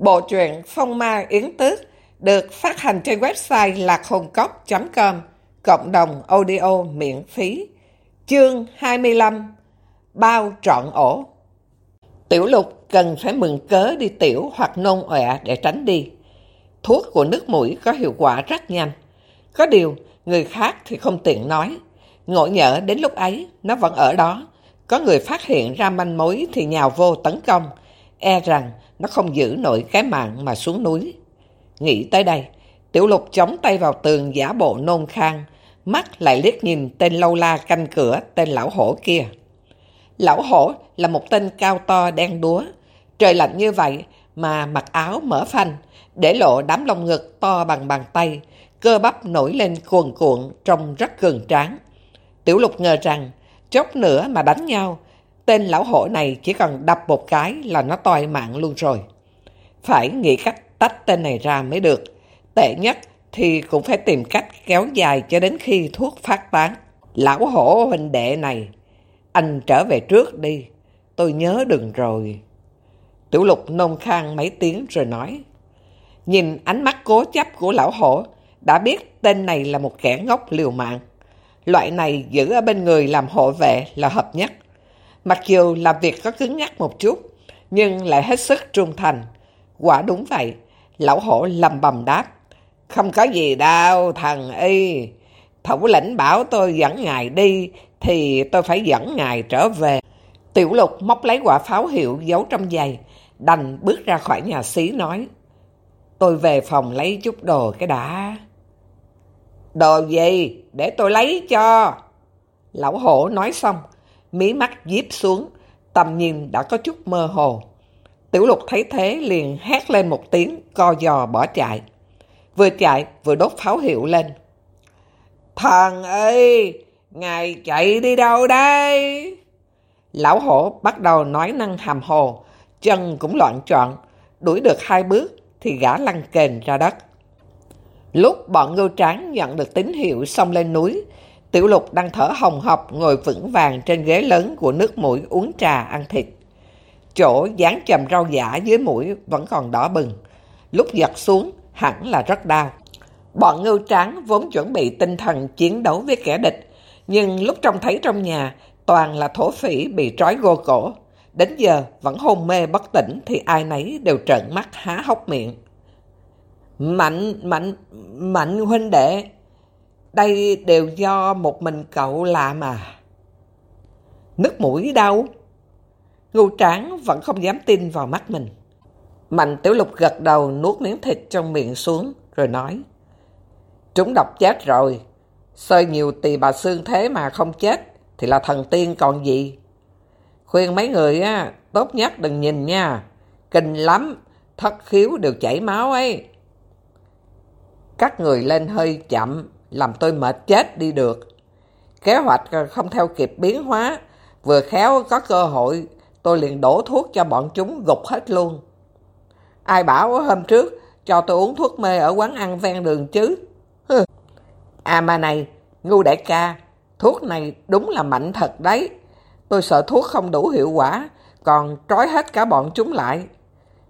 Bộ truyện Phong Ma Yến Tước được phát hành trên website lạc.com cộng đồng audio miễn phí. Chương 25 Bao trọn ổ Tiểu lục cần phải mừng cớ đi tiểu hoặc nôn ọe để tránh đi. Thuốc của nước mũi có hiệu quả rất nhanh. Có điều, người khác thì không tiện nói. Ngộ nhỡ đến lúc ấy, nó vẫn ở đó. Có người phát hiện ra manh mối thì nhào vô tấn công. E rằng nó không giữ nổi cái mạng mà xuống núi. Nghĩ tới đây, tiểu lục chống tay vào tường giả bộ nôn khang, mắt lại liếc nhìn tên lâu la canh cửa tên lão hổ kia. Lão hổ là một tên cao to đen đúa. Trời lạnh như vậy mà mặc áo mở phanh, để lộ đám lông ngực to bằng bàn tay, cơ bắp nổi lên cuồn cuộn trông rất cường tráng. Tiểu lục ngờ rằng, chốc nữa mà đánh nhau, tên lão hổ này chỉ cần đập một cái là nó toi mạng luôn rồi. Phải nghĩ cách tách tên này ra mới được. Tệ nhất thì cũng phải tìm cách kéo dài cho đến khi thuốc phát tán. Lão hổ huynh đệ này, anh trở về trước đi, tôi nhớ đừng rồi. Tiểu lục nôn khang mấy tiếng rồi nói. Nhìn ánh mắt cố chấp của lão hổ, đã biết tên này là một kẻ ngốc liều mạng. Loại này giữ ở bên người làm hộ vệ là hợp nhất. Mặc dù làm việc có cứng nhắc một chút, nhưng lại hết sức trung thành. Quả đúng vậy, lão hổ lầm bầm đáp. Không có gì đâu, thằng y. Thủ lĩnh bảo tôi dẫn ngài đi, thì tôi phải dẫn ngài trở về. Tiểu lục móc lấy quả pháo hiệu giấu trong giày, đành bước ra khỏi nhà xí nói. Tôi về phòng lấy chút đồ cái đã. Đồ gì? Để tôi lấy cho. Lão hổ nói xong, mí mắt díp xuống, tầm nhìn đã có chút mơ hồ. Tiểu lục thấy thế liền hét lên một tiếng, co giò bỏ chạy. Vừa chạy vừa đốt pháo hiệu lên. Thần ơi! Ngài chạy đi đâu đây? Lão hổ bắt đầu nói năng hàm hồ, chân cũng loạn trọn, đuổi được hai bước thì gã lăn kềnh ra đất. Lúc bọn ngưu tráng nhận được tín hiệu xong lên núi, Tiểu lục đang thở hồng hộc ngồi vững vàng trên ghế lớn của nước mũi uống trà ăn thịt. Chỗ dán chầm rau giả dưới mũi vẫn còn đỏ bừng. Lúc giật xuống hẳn là rất đau. Bọn ngưu tráng vốn chuẩn bị tinh thần chiến đấu với kẻ địch, nhưng lúc trông thấy trong nhà toàn là thổ phỉ bị trói gô cổ. Đến giờ vẫn hôn mê bất tỉnh thì ai nấy đều trợn mắt há hốc miệng. Mạnh, mạnh, mạnh huynh đệ, đây đều do một mình cậu làm à. Nước mũi đâu? Ngưu tráng vẫn không dám tin vào mắt mình. Mạnh tiểu lục gật đầu nuốt miếng thịt trong miệng xuống rồi nói. Chúng độc chết rồi. Sơi nhiều tỳ bà xương thế mà không chết thì là thần tiên còn gì. Khuyên mấy người á, tốt nhất đừng nhìn nha. Kinh lắm, thất khiếu đều chảy máu ấy. Các người lên hơi chậm, làm tôi mệt chết đi được. Kế hoạch không theo kịp biến hóa, vừa khéo có cơ hội, tôi liền đổ thuốc cho bọn chúng gục hết luôn. Ai bảo hôm trước cho tôi uống thuốc mê ở quán ăn ven đường chứ? Hừ. À mà này, ngu đại ca, thuốc này đúng là mạnh thật đấy. Tôi sợ thuốc không đủ hiệu quả, còn trói hết cả bọn chúng lại.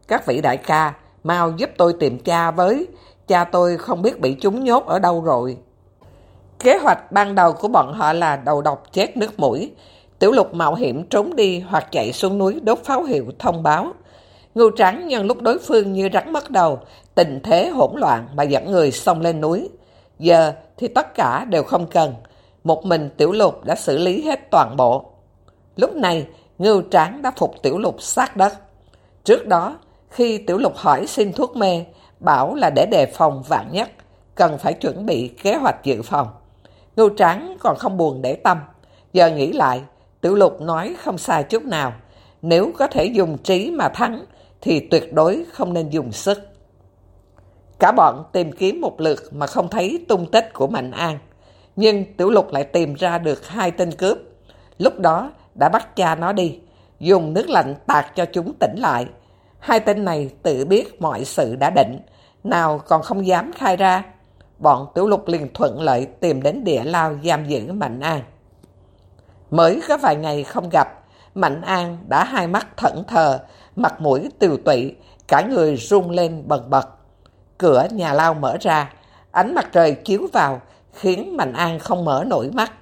Các vị đại ca, mau giúp tôi tìm cha với, cha tôi không biết bị chúng nhốt ở đâu rồi. Kế hoạch ban đầu của bọn họ là đầu độc chết nước mũi. Tiểu lục mạo hiểm trốn đi hoặc chạy xuống núi đốt pháo hiệu thông báo. Ngưu trắng nhân lúc đối phương như rắn mất đầu, tình thế hỗn loạn mà dẫn người xông lên núi. Giờ thì tất cả đều không cần. Một mình tiểu lục đã xử lý hết toàn bộ. Lúc này, ngưu tráng đã phục tiểu lục sát đất. Trước đó, khi tiểu lục hỏi xin thuốc mê, bảo là để đề phòng vạn nhất, cần phải chuẩn bị kế hoạch dự phòng. Ngưu Tráng còn không buồn để tâm. Giờ nghĩ lại, Tiểu Lục nói không sai chút nào. Nếu có thể dùng trí mà thắng, thì tuyệt đối không nên dùng sức. Cả bọn tìm kiếm một lượt mà không thấy tung tích của Mạnh An. Nhưng Tiểu Lục lại tìm ra được hai tên cướp. Lúc đó đã bắt cha nó đi, dùng nước lạnh tạt cho chúng tỉnh lại. Hai tên này tự biết mọi sự đã định, nào còn không dám khai ra bọn tiểu lục liền thuận lợi tìm đến địa lao giam giữ Mạnh An. Mới có vài ngày không gặp, Mạnh An đã hai mắt thẫn thờ, mặt mũi tiều tụy, Cả người rung lên bần bật. Cửa nhà lao mở ra, ánh mặt trời chiếu vào, khiến Mạnh An không mở nổi mắt.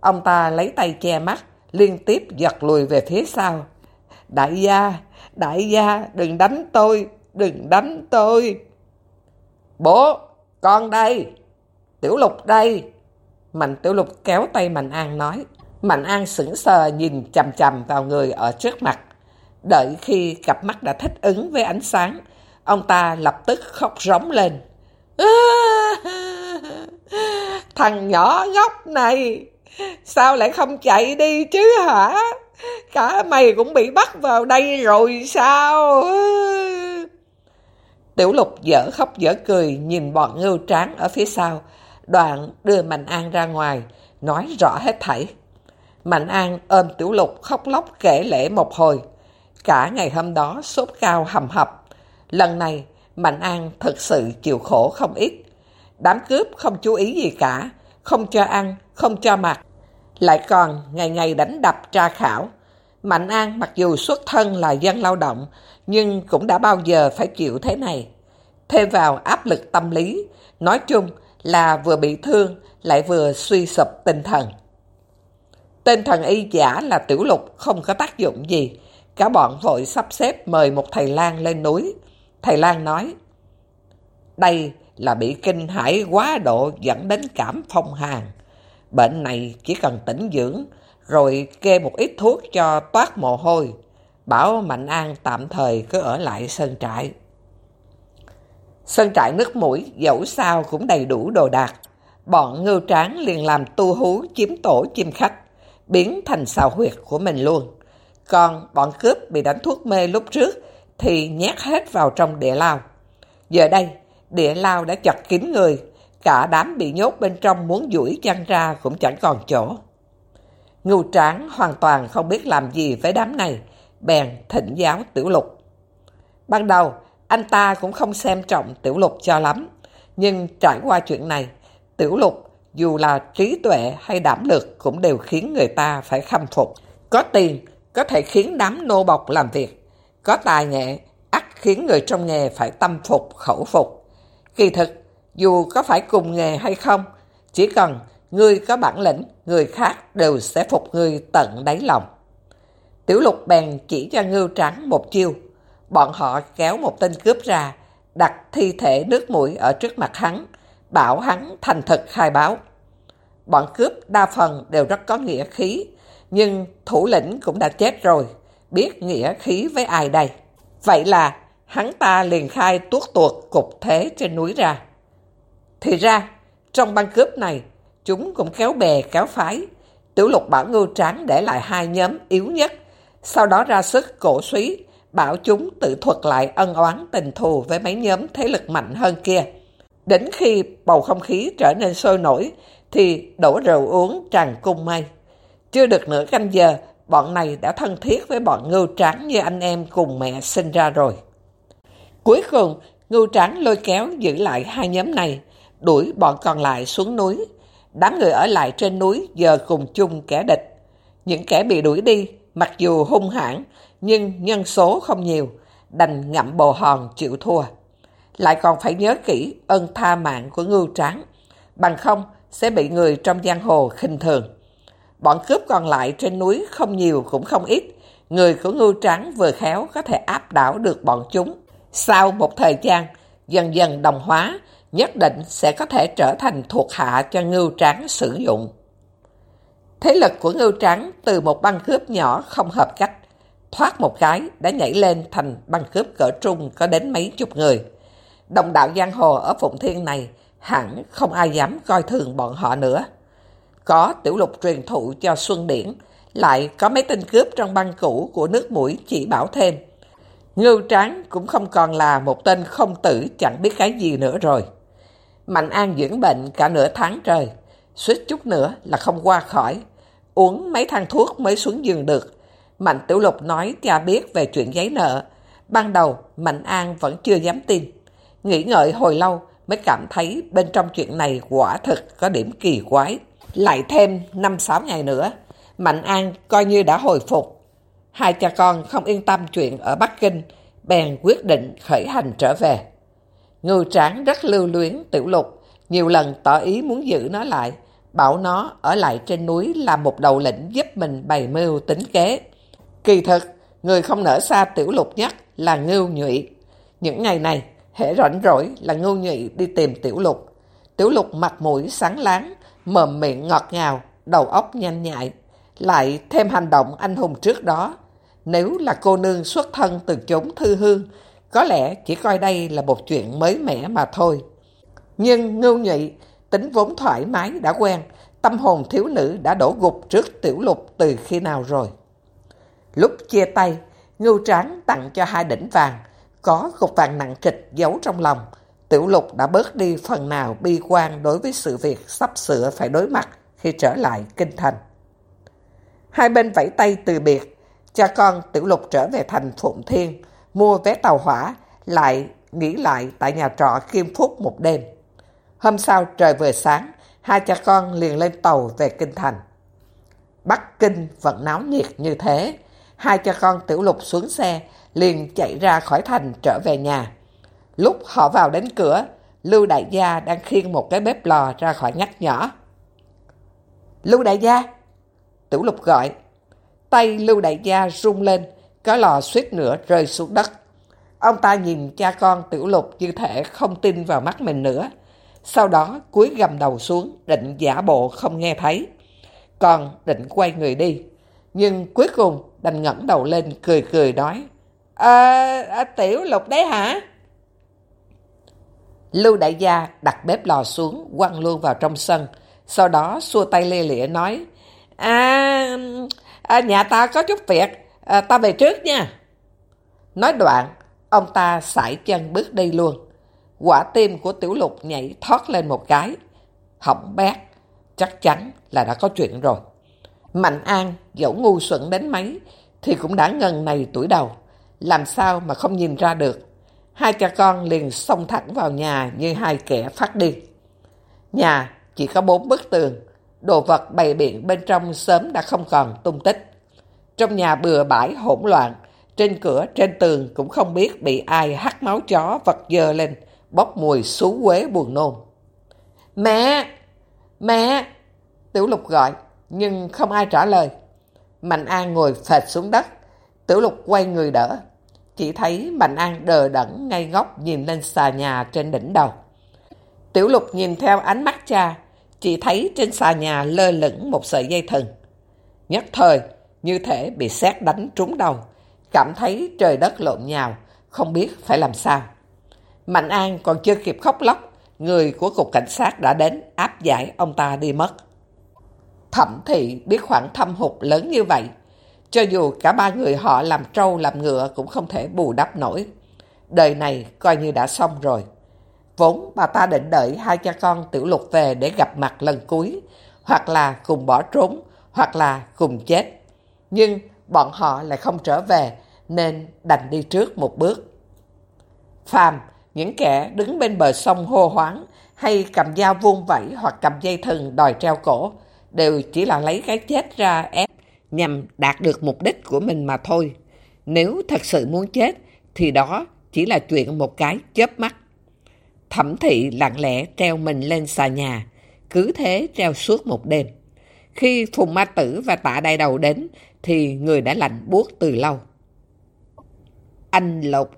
Ông ta lấy tay che mắt, liên tiếp giật lùi về phía sau. Đại gia, đại gia, đừng đánh tôi, đừng đánh tôi. Bố, con đây, Tiểu Lục đây. Mạnh Tiểu Lục kéo tay Mạnh An nói. Mạnh An sững sờ nhìn chầm chầm vào người ở trước mặt. Đợi khi cặp mắt đã thích ứng với ánh sáng, ông ta lập tức khóc rống lên. Thằng nhỏ ngốc này, sao lại không chạy đi chứ hả? Cả mày cũng bị bắt vào đây rồi sao? Tiểu lục dở khóc dở cười nhìn bọn ngưu tráng ở phía sau. Đoạn đưa Mạnh An ra ngoài, nói rõ hết thảy. Mạnh An ôm Tiểu lục khóc lóc kể lễ một hồi. Cả ngày hôm đó sốt cao hầm hập. Lần này Mạnh An thật sự chịu khổ không ít. Đám cướp không chú ý gì cả, không cho ăn, không cho mặc. Lại còn ngày ngày đánh đập tra khảo. Mạnh An mặc dù xuất thân là dân lao động, nhưng cũng đã bao giờ phải chịu thế này. Thêm vào áp lực tâm lý, nói chung là vừa bị thương lại vừa suy sụp tinh thần. Tên thần y giả là Tiểu Lục không có tác dụng gì. Cả bọn vội sắp xếp mời một thầy lang lên núi. Thầy lang nói, đây là bị kinh hãi quá độ dẫn đến cảm phong hàn. Bệnh này chỉ cần tĩnh dưỡng, rồi kê một ít thuốc cho toát mồ hôi. Bảo Mạnh An tạm thời cứ ở lại sân trại. Sân trại nước mũi dẫu sao cũng đầy đủ đồ đạc. Bọn ngưu tráng liền làm tu hú chiếm tổ chim khách, biến thành xào huyệt của mình luôn. Còn bọn cướp bị đánh thuốc mê lúc trước thì nhét hết vào trong địa lao. Giờ đây, địa lao đã chật kín người, cả đám bị nhốt bên trong muốn duỗi chăn ra cũng chẳng còn chỗ. Ngưu tráng hoàn toàn không biết làm gì với đám này, bèn thỉnh giáo tiểu lục. Ban đầu, anh ta cũng không xem trọng tiểu lục cho lắm, nhưng trải qua chuyện này, tiểu lục dù là trí tuệ hay đảm lực cũng đều khiến người ta phải khâm phục. Có tiền có thể khiến đám nô bọc làm việc, có tài nghệ ắt khiến người trong nghề phải tâm phục khẩu phục. Kỳ thực, dù có phải cùng nghề hay không, chỉ cần người có bản lĩnh, người khác đều sẽ phục người tận đáy lòng. Tiểu lục bèn chỉ cho ngưu trắng một chiêu. Bọn họ kéo một tên cướp ra, đặt thi thể nước mũi ở trước mặt hắn, bảo hắn thành thật khai báo. Bọn cướp đa phần đều rất có nghĩa khí, nhưng thủ lĩnh cũng đã chết rồi, biết nghĩa khí với ai đây? Vậy là hắn ta liền khai tuốt tuột cục thế trên núi ra. Thì ra, trong băng cướp này, chúng cũng kéo bè kéo phái. Tiểu lục bảo ngưu tráng để lại hai nhóm yếu nhất, sau đó ra sức cổ suý, bảo chúng tự thuật lại ân oán tình thù với mấy nhóm thế lực mạnh hơn kia. Đến khi bầu không khí trở nên sôi nổi, thì đổ rượu uống tràn cung mây. Chưa được nửa canh giờ, bọn này đã thân thiết với bọn ngưu tráng như anh em cùng mẹ sinh ra rồi. Cuối cùng, ngưu tráng lôi kéo giữ lại hai nhóm này, đuổi bọn còn lại xuống núi. Đám người ở lại trên núi giờ cùng chung kẻ địch. Những kẻ bị đuổi đi, mặc dù hung hãn, nhưng nhân số không nhiều, đành ngậm bồ hòn chịu thua. Lại còn phải nhớ kỹ ân tha mạng của ngưu tráng, bằng không sẽ bị người trong giang hồ khinh thường. Bọn cướp còn lại trên núi không nhiều cũng không ít. Người của ngưu trắng vừa khéo có thể áp đảo được bọn chúng. Sau một thời gian, dần dần đồng hóa, nhất định sẽ có thể trở thành thuộc hạ cho ngưu trắng sử dụng. Thế lực của ngưu trắng từ một băng cướp nhỏ không hợp cách, thoát một cái đã nhảy lên thành băng cướp cỡ trung có đến mấy chục người. Đồng đạo giang hồ ở Phụng Thiên này hẳn không ai dám coi thường bọn họ nữa. Có tiểu lục truyền thụ cho Xuân Điển, lại có mấy tên cướp trong băng cũ của nước mũi chỉ bảo thêm. Ngưu Tráng cũng không còn là một tên không tử chẳng biết cái gì nữa rồi. Mạnh An dưỡng bệnh cả nửa tháng trời, suýt chút nữa là không qua khỏi. Uống mấy thang thuốc mới xuống giường được. Mạnh Tiểu Lục nói cha biết về chuyện giấy nợ. Ban đầu, Mạnh An vẫn chưa dám tin. Nghĩ ngợi hồi lâu mới cảm thấy bên trong chuyện này quả thực có điểm kỳ quái. Lại thêm 5-6 ngày nữa, Mạnh An coi như đã hồi phục. Hai cha con không yên tâm chuyện ở Bắc Kinh, bèn quyết định khởi hành trở về. Ngưu tráng rất lưu luyến tiểu lục, nhiều lần tỏ ý muốn giữ nó lại, bảo nó ở lại trên núi làm một đầu lĩnh giúp mình bày mưu tính kế. Kỳ thực, người không nở xa tiểu lục nhất là Ngưu Nhụy. Những ngày này, hễ rảnh rỗi là Ngưu Nhụy đi tìm tiểu lục. Tiểu lục mặt mũi sáng láng, mồm miệng ngọt ngào, đầu óc nhanh nhạy. Lại thêm hành động anh hùng trước đó. Nếu là cô nương xuất thân từ chốn thư hương, có lẽ chỉ coi đây là một chuyện mới mẻ mà thôi. Nhưng Ngưu nhị tính vốn thoải mái đã quen, tâm hồn thiếu nữ đã đổ gục trước tiểu lục từ khi nào rồi. Lúc chia tay, Ngưu Tráng tặng cho hai đỉnh vàng, có cục vàng nặng trịch giấu trong lòng. Tiểu lục đã bớt đi phần nào bi quan đối với sự việc sắp sửa phải đối mặt khi trở lại kinh thành. Hai bên vẫy tay từ biệt, cha con Tiểu lục trở về thành Phụng Thiên, mua vé tàu hỏa, lại nghỉ lại tại nhà trọ Kim Phúc một đêm. Hôm sau trời vừa sáng, hai cha con liền lên tàu về Kinh Thành. Bắc Kinh vẫn náo nhiệt như thế. Hai cha con tiểu lục xuống xe, liền chạy ra khỏi thành trở về nhà. Lúc họ vào đến cửa, Lưu Đại Gia đang khiêng một cái bếp lò ra khỏi nhắc nhỏ. Lưu Đại Gia! Tiểu lục gọi. Tay Lưu Đại Gia rung lên, cái lò suýt nữa rơi xuống đất. Ông ta nhìn cha con tiểu lục như thể không tin vào mắt mình nữa. Sau đó cúi gầm đầu xuống, định giả bộ không nghe thấy. Còn định quay người đi. Nhưng cuối cùng đành ngẩng đầu lên cười cười nói. À, à, tiểu lục đấy hả? Lưu đại gia đặt bếp lò xuống, quăng luôn vào trong sân. Sau đó xua tay lê lịa nói. À, à nhà ta có chút việc, à, ta về trước nha. Nói đoạn, ông ta sải chân bước đi luôn. Quả tim của tiểu lục nhảy thoát lên một cái. Hỏng bét, chắc chắn là đã có chuyện rồi. Mạnh An, dẫu ngu xuẩn đến mấy, thì cũng đã ngần này tuổi đầu. Làm sao mà không nhìn ra được. Hai cha con liền xông thẳng vào nhà như hai kẻ phát đi. Nhà chỉ có bốn bức tường, đồ vật bày biện bên trong sớm đã không còn tung tích. Trong nhà bừa bãi hỗn loạn, trên cửa, trên tường cũng không biết bị ai hắt máu chó vật dơ lên, bốc mùi xú quế buồn nôn. Mẹ! Mẹ! Tiểu lục gọi, nhưng không ai trả lời. Mạnh An ngồi phệt xuống đất, Tiểu lục quay người đỡ. Chỉ thấy Mạnh An đờ đẫn ngay góc nhìn lên xà nhà trên đỉnh đầu. Tiểu lục nhìn theo ánh mắt cha, chỉ thấy trên xà nhà lơ lửng một sợi dây thừng. Nhất thời, như thể bị xét đánh trúng đầu, cảm thấy trời đất lộn nhào, không biết phải làm sao. Mạnh An còn chưa kịp khóc lóc, người của cục cảnh sát đã đến áp giải ông ta đi mất. Thẩm thị biết khoản thâm hụt lớn như vậy, cho dù cả ba người họ làm trâu làm ngựa cũng không thể bù đắp nổi. Đời này coi như đã xong rồi. Vốn bà ta định đợi hai cha con tiểu lục về để gặp mặt lần cuối, hoặc là cùng bỏ trốn, hoặc là cùng chết. Nhưng bọn họ lại không trở về, nên đành đi trước một bước. Phàm, những kẻ đứng bên bờ sông hô hoáng, hay cầm dao vuông vẫy hoặc cầm dây thừng đòi treo cổ, đều chỉ là lấy cái chết ra ép nhằm đạt được mục đích của mình mà thôi. Nếu thật sự muốn chết, thì đó chỉ là chuyện một cái chớp mắt. Thẩm thị lặng lẽ treo mình lên xà nhà, cứ thế treo suốt một đêm. Khi Phùng Ma Tử và Tạ Đại Đầu đến, thì người đã lạnh buốt từ lâu. Anh Lục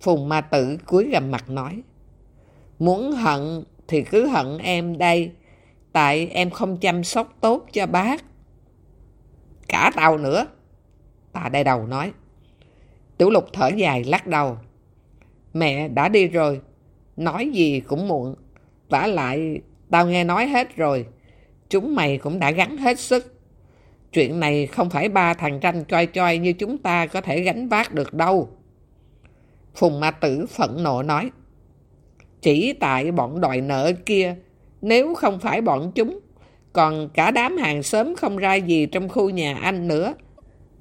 Phùng Ma Tử cúi gầm mặt nói, Muốn hận thì cứ hận em đây, Tại em không chăm sóc tốt cho bác. Cả tao nữa Tạ Đại Đầu nói. Tiểu Lục thở dài lắc đầu. Mẹ đã đi rồi, Nói gì cũng muộn, vả lại tao nghe nói hết rồi, Chúng mày cũng đã gắn hết sức. Chuyện này không phải ba thằng tranh choi choi như chúng ta có thể gánh vác được đâu. Phùng Ma Tử phẫn nộ nói. Chỉ tại bọn đòi nợ kia, nếu không phải bọn chúng, còn cả đám hàng xóm không ra gì trong khu nhà anh nữa.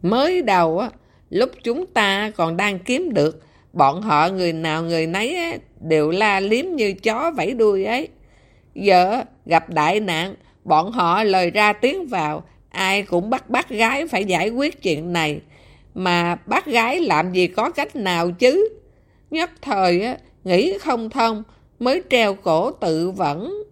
Mới đầu, á, lúc chúng ta còn đang kiếm được, bọn họ người nào người nấy á, đều la liếm như chó vẫy đuôi ấy. Giờ gặp đại nạn, bọn họ lời ra tiếng vào, ai cũng bắt bắt gái phải giải quyết chuyện này. mà bác gái làm gì có cách nào chứ? Nhất thời, nghĩ không thông, mới treo cổ tự vẫn.